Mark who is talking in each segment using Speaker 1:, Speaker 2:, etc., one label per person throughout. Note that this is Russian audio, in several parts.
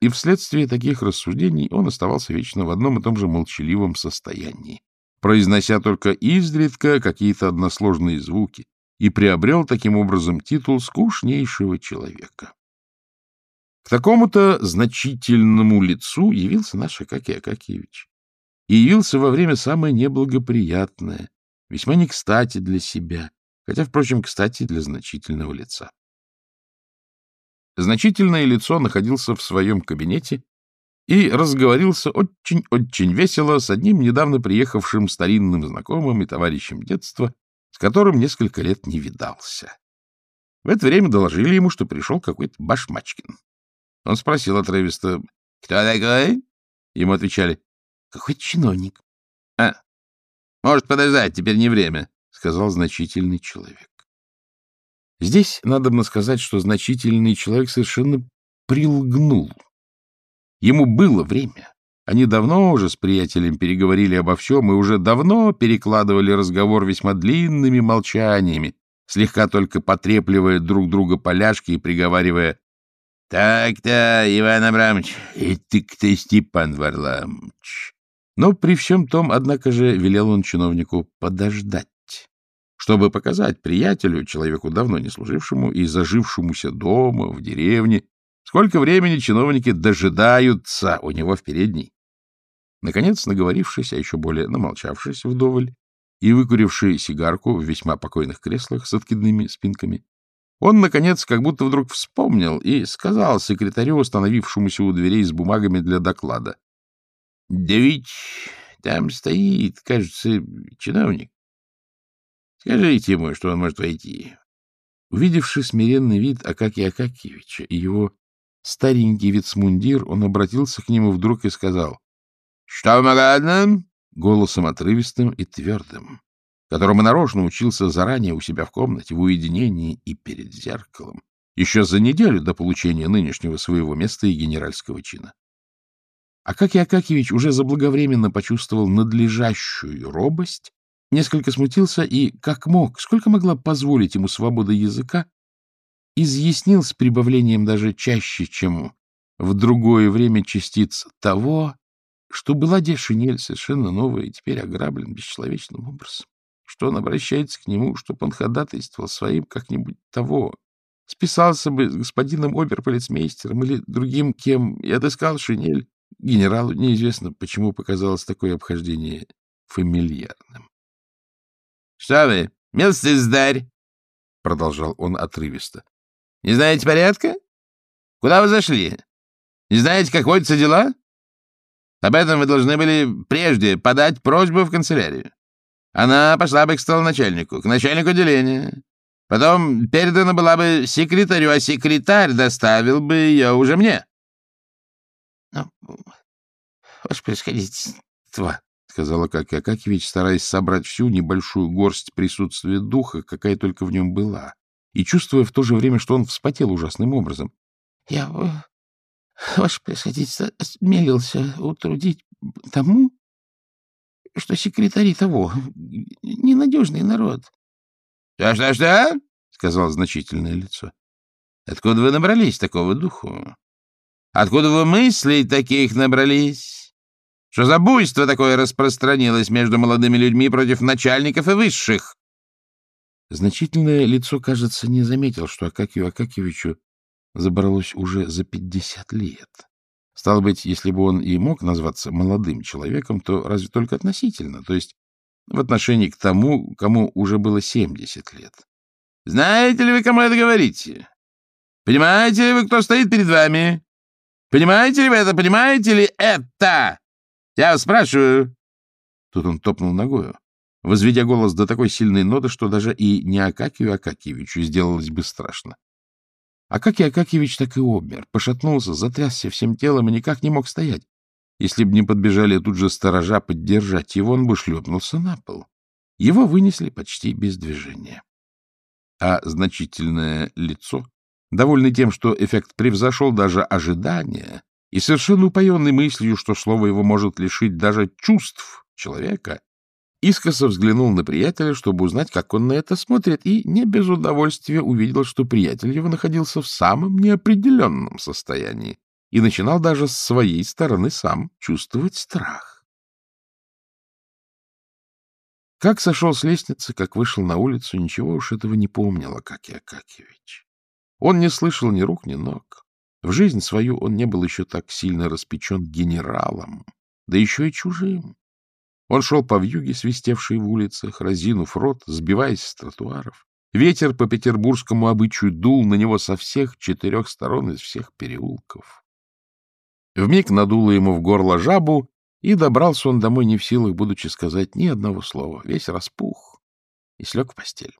Speaker 1: И вследствие таких рассуждений он оставался вечно в одном и том же молчаливом состоянии, произнося только изредка какие-то односложные звуки, и приобрел таким образом титул скучнейшего человека. К такому-то значительному лицу явился наш Акакий Акакиевич. И явился во время самое неблагоприятное, весьма не кстати для себя, хотя, впрочем, кстати для значительного лица. Значительное лицо находился в своем кабинете и разговорился очень-очень весело с одним недавно приехавшим старинным знакомым и товарищем детства, с которым несколько лет не видался. В это время доложили ему, что пришел какой-то Башмачкин. Он спросил отрывисто, «Кто такой?» Ему отвечали, «Какой-то чиновник». «А, может подождать, теперь не время», — сказал значительный человек. Здесь надо бы сказать, что значительный человек совершенно прилгнул. Ему было время. Они давно уже с приятелем переговорили обо всем и уже давно перекладывали разговор весьма длинными молчаниями, слегка только потрепливая друг друга поляшки и приговаривая «Так-то, Иван Абрамович, и ты кто, Степан Варламович?» Но при всем том, однако же, велел он чиновнику подождать, чтобы показать приятелю, человеку давно не служившему и зажившемуся дома, в деревне, сколько времени чиновники дожидаются у него в передней. Наконец, наговорившись, а еще более намолчавшись вдоволь и выкуривший сигарку в весьма покойных креслах с откидными спинками, он, наконец, как будто вдруг вспомнил и сказал секретарю, остановившемуся у дверей с бумагами для доклада. — Да ведь там стоит, кажется, чиновник. Скажите ему, что он может войти. Увидевший смиренный вид Акакия Акакиевича и его старенький вицмундир, он обратился к нему вдруг и сказал, что угодно? Голосом отрывистым и твердым, которому нарочно учился заранее у себя в комнате, в уединении и перед зеркалом, еще за неделю до получения нынешнего своего места и генеральского чина. Акакий Акакевич уже заблаговременно почувствовал надлежащую робость, несколько смутился и, как мог, сколько могла позволить ему свобода языка, изъяснил с прибавлением даже чаще, чем в другое время частиц того, что была де шинель совершенно новая и теперь ограблен бесчеловечным образом, что он обращается к нему, чтобы он ходатайствовал своим как-нибудь того, списался бы с господином оберполицмейстером или другим кем и отыскал шинель. Генералу неизвестно, почему показалось такое обхождение фамильярным. — Что вы, милостивый здарь? — продолжал он отрывисто. — Не знаете порядка? Куда вы зашли? Не знаете, как водятся дела? Об этом вы должны были прежде подать просьбу в канцелярию. Она пошла бы к столоначальнику, к начальнику отделения. Потом передана была бы секретарю, а секретарь доставил бы ее уже мне. — Ну, ваше происходительство, — сказала Акакий Акакевич, стараясь собрать всю небольшую горсть присутствия духа, какая только в нем была, и чувствуя в то же время, что он вспотел ужасным образом. — Я Ваше происходительство осмелился утрудить тому, что секретари того ненадежный народ. «Что, что, что — сказал значительное лицо. — Откуда вы набрались такого духу? Откуда вы мыслей таких набрались? Что за буйство такое распространилось между молодыми людьми против начальников и высших? Значительное лицо, кажется, не заметил, что Акакию Акакевичу забралось уже за пятьдесят лет. Стало быть, если бы он и мог назваться молодым человеком, то разве только относительно, то есть в отношении к тому, кому уже было семьдесят лет. Знаете ли вы, кому это говорите? Понимаете ли вы, кто стоит перед вами? Понимаете ли вы это? Понимаете ли это? Я спрашиваю. Тут он топнул ногою, возведя голос до такой сильной ноты, что даже и не Акакию Акакевичу сделалось бы страшно. Акакий Акакьевич так и обмер, пошатнулся, затрясся всем телом и никак не мог стоять. Если бы не подбежали тут же сторожа поддержать его, он бы шлепнулся на пол. Его вынесли почти без движения. А значительное лицо, довольный тем, что эффект превзошел даже ожидания, и совершенно упоенный мыслью, что слово его может лишить даже чувств человека, искоса взглянул на приятеля, чтобы узнать, как он на это смотрит, и не без удовольствия увидел, что приятель его находился в самом неопределенном состоянии. и начинал даже с своей стороны сам чувствовать страх. Как сошел с лестницы, как вышел на улицу, ничего уж этого не помнил Акакий Акакьевич. Он не слышал ни рук, ни ног. В жизнь свою он не был еще так сильно распечен генералом, да еще и чужим. Он шел по вьюге, свистевшей в улицах, разинув рот, сбиваясь с тротуаров. Ветер по петербургскому обычаю дул на него со всех четырех сторон из всех переулков. Вмиг надуло ему в горло жабу, и добрался он домой не в силах, будучи сказать ни одного слова. Весь распух и слег в постель.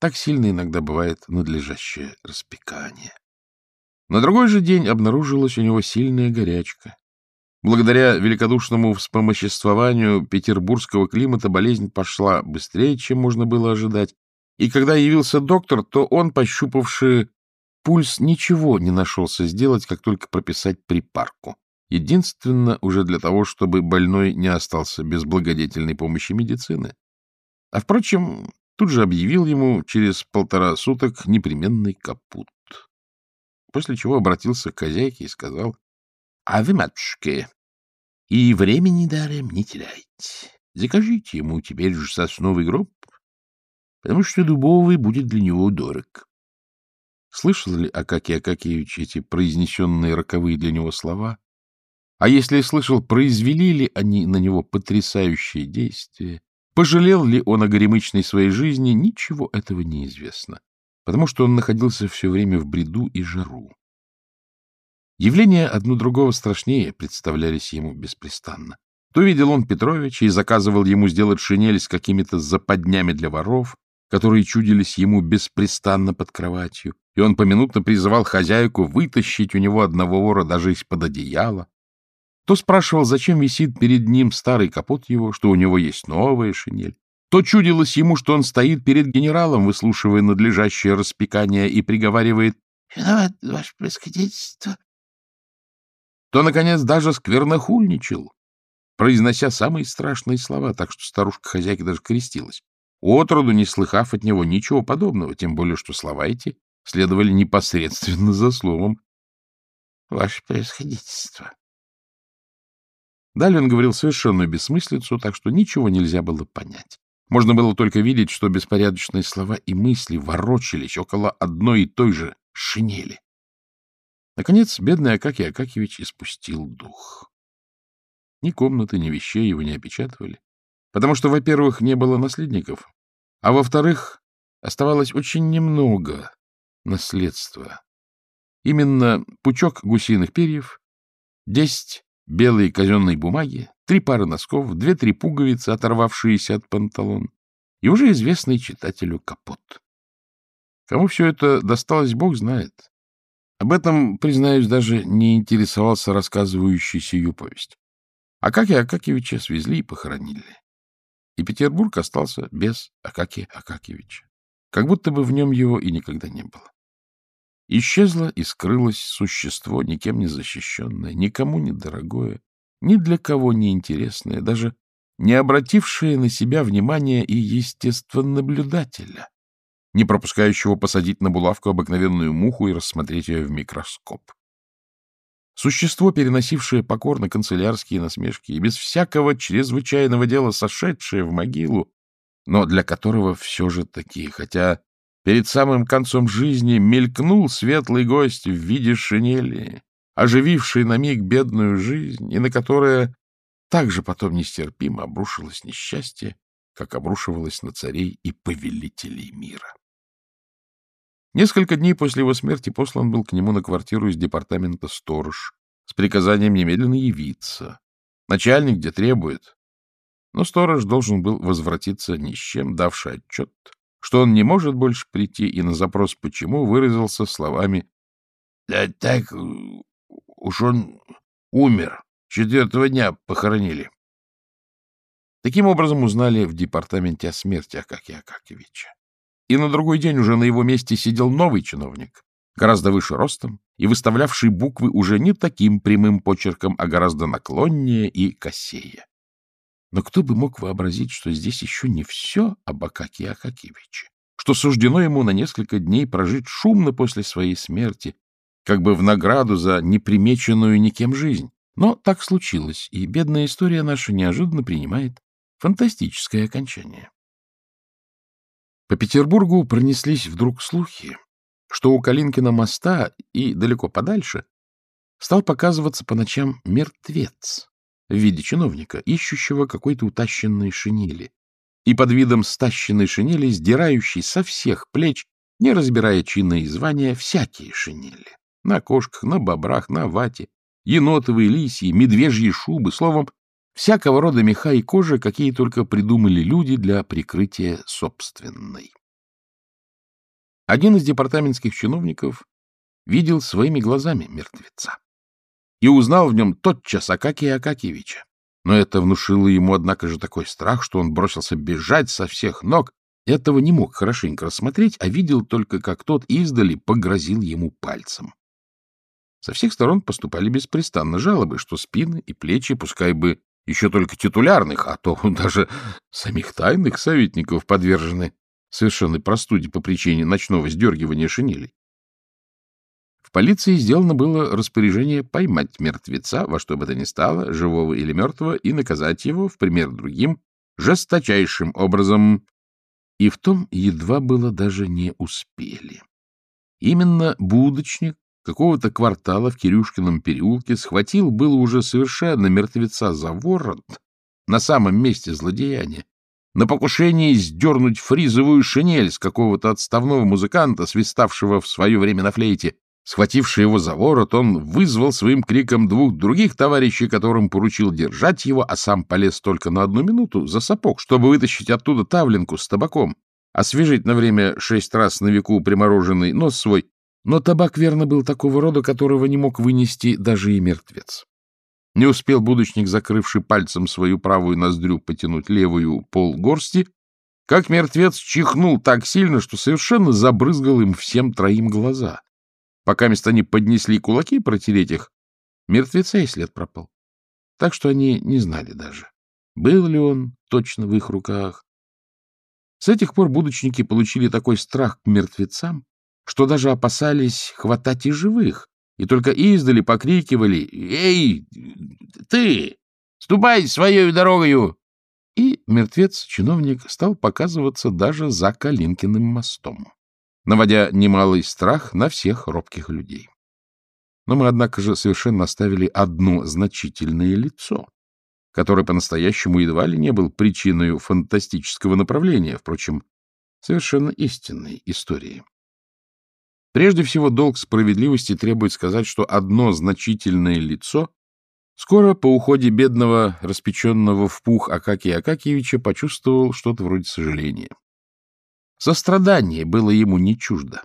Speaker 1: Так сильно иногда бывает надлежащее распекание. На другой же день обнаружилась у него сильная горячка. Благодаря великодушному вспомоществованию петербургского климата болезнь пошла быстрее, чем можно было ожидать, и когда явился доктор, то он, пощупавший пульс, ничего не нашелся сделать, как только прописать припарку. Единственно уже для того, чтобы больной не остался без благодетельной помощи медицины. А, впрочем, тут же объявил ему через полтора суток непременный капут. После чего обратился к хозяйке и сказал, — А вы, матушка, и времени даром не теряйте. Закажите ему теперь же сосновый гроб, потому что дубовый будет для него дорог. Слышал ли Акакий Акакиевич эти произнесенные роковые для него слова? А если слышал, произвели ли они на него потрясающее действие? Пожалел ли он о горемычной своей жизни? Ничего этого не известно, потому что он находился все время в бреду и жару. Явления одно другого страшнее представлялись ему беспрестанно. То видел он Петровича и заказывал ему сделать шинель с какими-то западнями для воров, которые чудились ему беспрестанно под кроватью, и он поминутно призывал хозяйку вытащить у него одного вора даже из-под одеяла. То спрашивал, зачем висит перед ним старый капот его, что у него есть новая шинель. То чудилось ему, что он стоит перед генералом, выслушивая надлежащее распекание, и приговаривает «Виноват, ваше происходительство». То, наконец, даже сквернохульничал, произнося самые страшные слова, так что старушка-хозяйка даже крестилась отроду не слыхав от него ничего подобного, тем более что слова эти следовали непосредственно за словом «Ваше происходительство». Далее он говорил совершенную бессмыслицу, так что ничего нельзя было понять. Можно было только видеть, что беспорядочные слова и мысли ворочались около одной и той же шинели. Наконец, бедный Акакий Акакевич испустил дух. Ни комнаты, ни вещей его не опечатывали. Потому что, во-первых, не было наследников, а во-вторых, оставалось очень немного наследства. Именно пучок гусиных перьев, десять белой казенной бумаги, три пары носков, две-три пуговицы, оторвавшиеся от панталон, и уже известный читателю капот. Кому все это досталось, бог знает. Об этом, признаюсь, даже не интересовался рассказывающий сию повесть. Акакия Акакевича свезли и похоронили и Петербург остался без Акакия Акакевича, как будто бы в нем его и никогда не было. Исчезло и скрылось существо, никем не защищенное, никому не дорогое, ни для кого не интересное, даже не обратившее на себя внимания и естествонаблюдателя, не пропускающего посадить на булавку обыкновенную муху и рассмотреть ее в микроскоп. Существо, переносившее покорно канцелярские насмешки и без всякого чрезвычайного дела сошедшее в могилу, но для которого все же такие, хотя перед самым концом жизни мелькнул светлый гость в виде шинели, ожививший на миг бедную жизнь, и на которое также потом нестерпимо обрушилось несчастье, как обрушивалось на царей и повелителей мира. Несколько дней после его смерти послан был к нему на квартиру из департамента сторож с приказанием немедленно явиться. Начальник где требует. Но сторож должен был возвратиться ни с чем, давший отчет, что он не может больше прийти, и на запрос «почему» выразился словами «Да так уж он умер, четвертого дня похоронили». Таким образом узнали в департаменте о смерти Акакия Акакевича и на другой день уже на его месте сидел новый чиновник, гораздо выше ростом и выставлявший буквы уже не таким прямым почерком, а гораздо наклоннее и косее. Но кто бы мог вообразить, что здесь еще не все об Акаке Акакевиче, что суждено ему на несколько дней прожить шумно после своей смерти, как бы в награду за непримеченную никем жизнь. Но так случилось, и бедная история наша неожиданно принимает фантастическое окончание. По Петербургу пронеслись вдруг слухи, что у Калинкина моста и далеко подальше стал показываться по ночам мертвец в виде чиновника, ищущего какой-то утащенной шинели, и под видом стащенной шинели, сдирающей со всех плеч, не разбирая чина и звания, всякие шинели. На кошках, на бобрах, на вате, енотовые, лисьи, медвежьи шубы, словом, всякого рода меха и кожа, какие только придумали люди для прикрытия собственной. Один из департаментских чиновников видел своими глазами мертвеца и узнал в нем тотчас Акакия Акакиевича. Но это внушило ему, однако же, такой страх, что он бросился бежать со всех ног. Этого не мог хорошенько рассмотреть, а видел только, как тот издали погрозил ему пальцем. Со всех сторон поступали беспрестанно жалобы, что спины и плечи, пускай бы еще только титулярных, а то даже самих тайных советников подвержены совершенной простуде по причине ночного сдергивания шинелей. Полиции сделано было распоряжение поймать мертвеца, во что бы то ни стало, живого или мертвого, и наказать его, в пример другим, жесточайшим образом. И в том едва было даже не успели. Именно будочник какого-то квартала в Кирюшкином переулке схватил было уже совершенно мертвеца за ворот на самом месте злодеяния, на покушении сдернуть фризовую шинель с какого-то отставного музыканта, свиставшего в свое время на флейте. Схвативший его за ворот, он вызвал своим криком двух других товарищей, которым поручил держать его, а сам полез только на одну минуту за сапог, чтобы вытащить оттуда тавленку с табаком, освежить на время шесть раз на веку примороженный нос свой но табак, верно, был такого рода, которого не мог вынести даже и мертвец. Не успел будочник, закрывший пальцем свою правую ноздрю, потянуть левую пол горсти, как мертвец чихнул так сильно, что совершенно забрызгал им всем троим глаза. Пока место они поднесли кулаки протереть их, мертвеца и след пропал. Так что они не знали даже, был ли он точно в их руках. С этих пор будочники получили такой страх к мертвецам, что даже опасались хватать и живых, и только издали покрикивали «Эй, ты! Ступай своей дорогою!» И мертвец-чиновник стал показываться даже за Калинкиным мостом, наводя немалый страх на всех робких людей. Но мы, однако же, совершенно оставили одно значительное лицо, которое по-настоящему едва ли не был причиной фантастического направления, впрочем, совершенно истинной истории. Прежде всего, долг справедливости требует сказать, что одно значительное лицо скоро по уходе бедного, распеченного в пух Акакия Акакиевича почувствовал что-то вроде сожаления. Сострадание было ему не чуждо.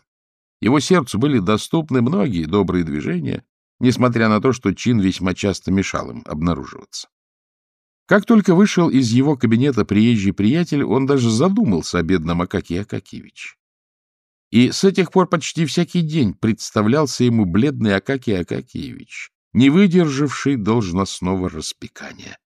Speaker 1: Его сердцу были доступны многие добрые движения, несмотря на то, что чин весьма часто мешал им обнаруживаться. Как только вышел из его кабинета приезжий приятель, он даже задумался о бедном Акакии Акакиевиче. И с этих пор почти всякий день представлялся ему бледный Акакий Акакиевич, не выдержавший должностного распекания.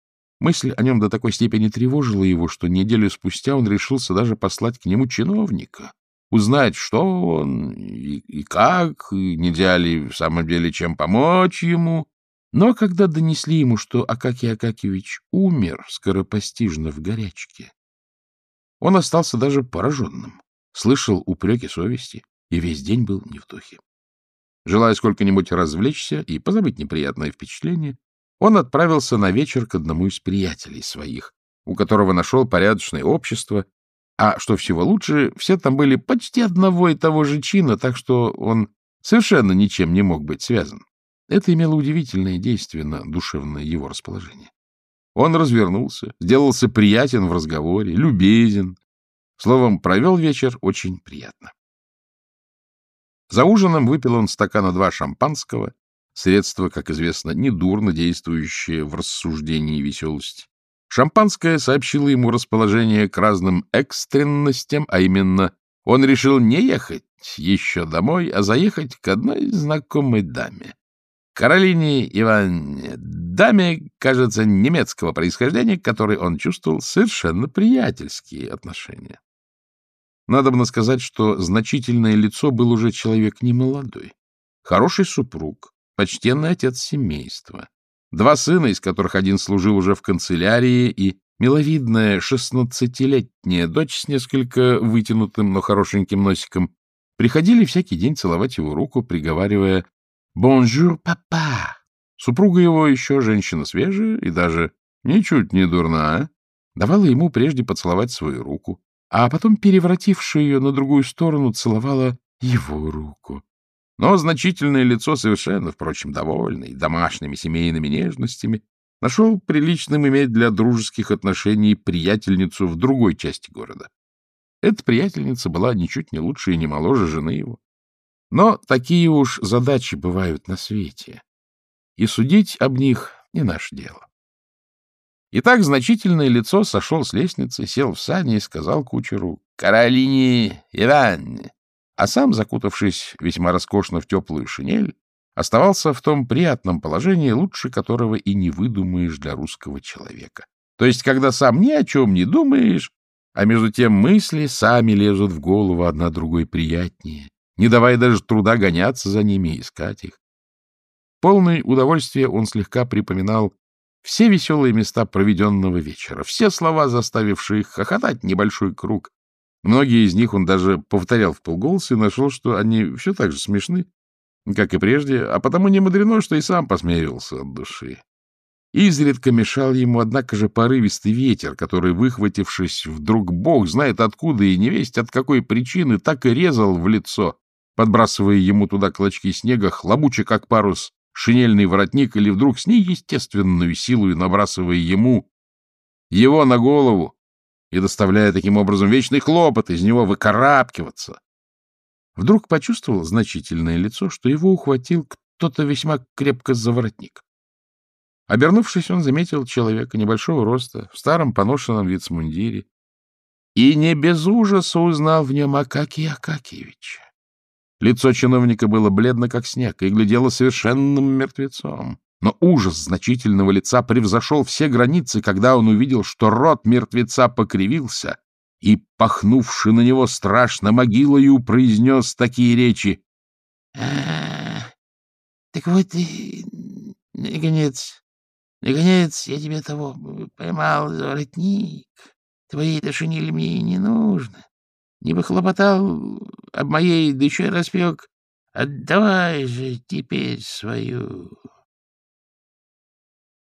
Speaker 1: Мысль о нем до такой степени тревожила его, что неделю спустя он решился даже послать к нему чиновника, узнать, что он и, и как, и нельзя ли в самом деле чем помочь ему. Но когда донесли ему, что Акакий Акакиевич умер скоропостижно в горячке, он остался даже пораженным слышал упреки совести и весь день был не в духе. Желая сколько-нибудь развлечься и позабыть неприятное впечатление, он отправился на вечер к одному из приятелей своих, у которого нашел порядочное общество, а, что всего лучше, все там были почти одного и того же чина, так что он совершенно ничем не мог быть связан. Это имело удивительное действие на душевное его расположение. Он развернулся, сделался приятен в разговоре, любезен, Словом, провел вечер очень приятно. За ужином выпил он стакана два шампанского, средство, как известно, недурно действующее в рассуждении и веселости. Шампанское сообщило ему расположение к разным экстренностям, а именно он решил не ехать еще домой, а заехать к одной знакомой даме. Каролине Ивановне, даме, кажется, немецкого происхождения, к которой он чувствовал совершенно приятельские отношения. Надо бы сказать, что значительное лицо был уже человек немолодой. хороший супруг, почтенный отец семейства, два сына, из которых один служил уже в канцелярии, и миловидная шестнадцатилетняя дочь с несколько вытянутым, но хорошеньким носиком, приходили всякий день целовать его руку, приговаривая «Bonjour, papa!». Супруга его еще женщина свежая и даже ничуть не дурная, давала ему прежде поцеловать свою руку, а потом, перевративши ее на другую сторону, целовала его руку. Но значительное лицо, совершенно, впрочем, довольный домашними семейными нежностями, нашел приличным иметь для дружеских отношений приятельницу в другой части города. Эта приятельница была ничуть не лучше и не моложе жены его. Но такие уж задачи бывают на свете, и судить об них не наше дело. Итак, значительное лицо сошел с лестницы, сел в сани и сказал кучеру «Каролине Ивановне», а сам, закутавшись весьма роскошно в теплую шинель, оставался в том приятном положении, лучше которого и не выдумаешь для русского человека. То есть, когда сам ни о чем не думаешь, а между тем мысли сами лезут в голову одна другой приятнее, не давая даже труда гоняться за ними и искать их. Полное удовольствие он слегка припоминал все веселые места проведенного вечера, все слова, заставившие их хохотать небольшой круг. Многие из них он даже повторял в полголоса и нашел, что они все так же смешны, как и прежде, а потому не мудрено, что и сам посмеивался от души. Изредка мешал ему, однако же, порывистый ветер, который, выхватившись вдруг бог знает откуда и невесть от какой причины, так и резал в лицо, подбрасывая ему туда клочки снега, хлобучий как парус, шинельный воротник или вдруг с неестественную силой набрасывая ему его на голову и доставляя таким образом вечный хлопот из него выкарабкиваться. Вдруг почувствовал значительное лицо, что его ухватил кто-то весьма крепко за воротник. Обернувшись, он заметил человека небольшого роста, в старом поношенном вицмундире, и не без ужаса узнал в нем Акакия Акакиевича. Лицо чиновника было бледно, как снег, и глядело совершенным мертвецом. Но ужас значительного лица превзошел все границы, когда он увидел, что рот мертвеца покривился, и, пахнувший на него страшно могилою, произнес такие речи. «А, — Так вот и, наконец, наконец, я тебе того поймал за воротник. Твоей-то мне не нужно. Не похлопотал об моей, да еще и распек. Отдавай же теперь свою.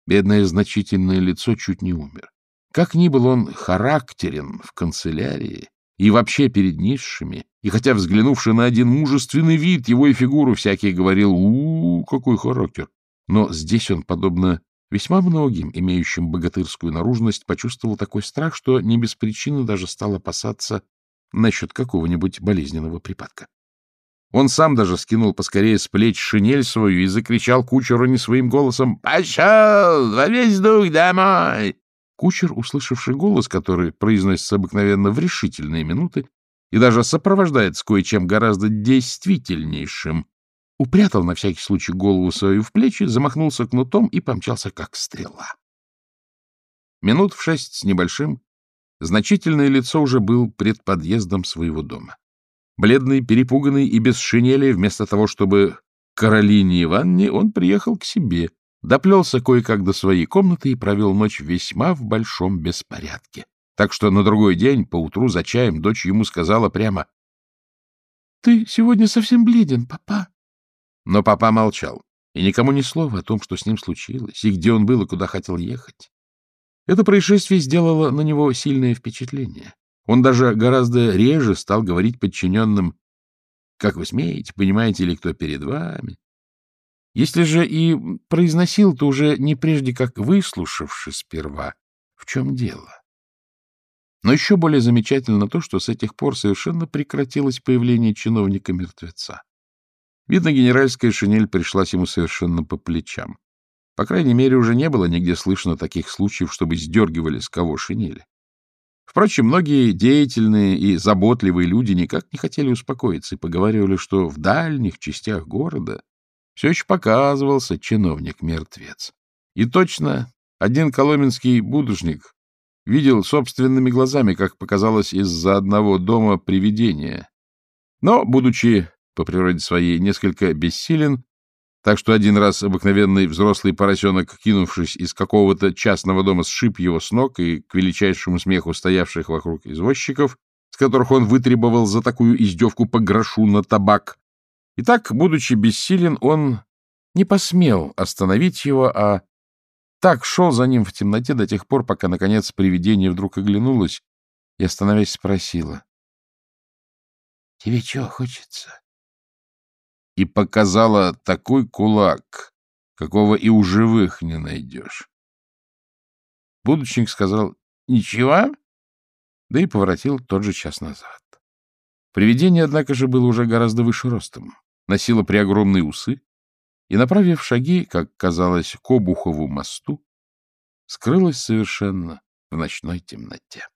Speaker 1: Бедное значительное лицо чуть не умер. Как ни был он характерен в канцелярии и вообще перед низшими, и хотя, взглянувши на один мужественный вид, его и фигуру всякий говорил у, -у, какой характер! Но здесь он, подобно весьма многим, имеющим богатырскую наружность, почувствовал такой страх, что не без причины даже стал опасаться насчет какого-нибудь болезненного припадка. Он сам даже скинул поскорее с плеч шинель свою и закричал кучеру не своим голосом «Пошел! Во весь дух домой!» Кучер, услышавший голос, который произносится обыкновенно в решительные минуты и даже сопровождается кое-чем гораздо действительнейшим, упрятал на всякий случай голову свою в плечи, замахнулся кнутом и помчался как стрела. Минут в шесть с небольшим Значительное лицо уже был пред подъездом своего дома. Бледный, перепуганный и без шинели, вместо того, чтобы к Каролине Ивановне, он приехал к себе, доплелся кое-как до своей комнаты и провел ночь весьма в большом беспорядке. Так что на другой день, поутру, за чаем, дочь ему сказала прямо, — Ты сегодня совсем бледен, папа. Но папа молчал, и никому ни слова о том, что с ним случилось, и где он был, и куда хотел ехать. Это происшествие сделало на него сильное впечатление. Он даже гораздо реже стал говорить подчиненным «Как вы смеете, понимаете ли, кто перед вами?» Если же и произносил, то уже не прежде как выслушавши сперва, в чем дело. Но еще более замечательно то, что с этих пор совершенно прекратилось появление чиновника-мертвеца. Видно, генеральская шинель пришлась ему совершенно по плечам. По крайней мере, уже не было нигде слышно таких случаев, чтобы сдергивали с кого шинели. Впрочем, многие деятельные и заботливые люди никак не хотели успокоиться и поговаривали, что в дальних частях города все еще показывался чиновник-мертвец. И точно один коломенский будушник видел собственными глазами, как показалось из-за одного дома привидения. Но, будучи по природе своей несколько бессилен, так что один раз обыкновенный взрослый поросенок, кинувшись из какого-то частного дома, сшиб его с ног и, к величайшему смеху стоявших вокруг извозчиков, с которых он вытребовал за такую издевку по грошу на табак. И так, будучи бессилен, он не посмел остановить его, а так шел за ним в темноте до тех пор, пока, наконец, привидение вдруг оглянулось и, остановясь, спросила. — Тебе чего хочется? И показала такой кулак, какого и у живых не найдешь. Будущник сказал «Ничего», да и поворотил тот же час назад. Привидение, однако же, было уже гораздо выше ростом, носило преогромные усы и, направив шаги, как казалось, к Обухову мосту, скрылось совершенно в ночной темноте.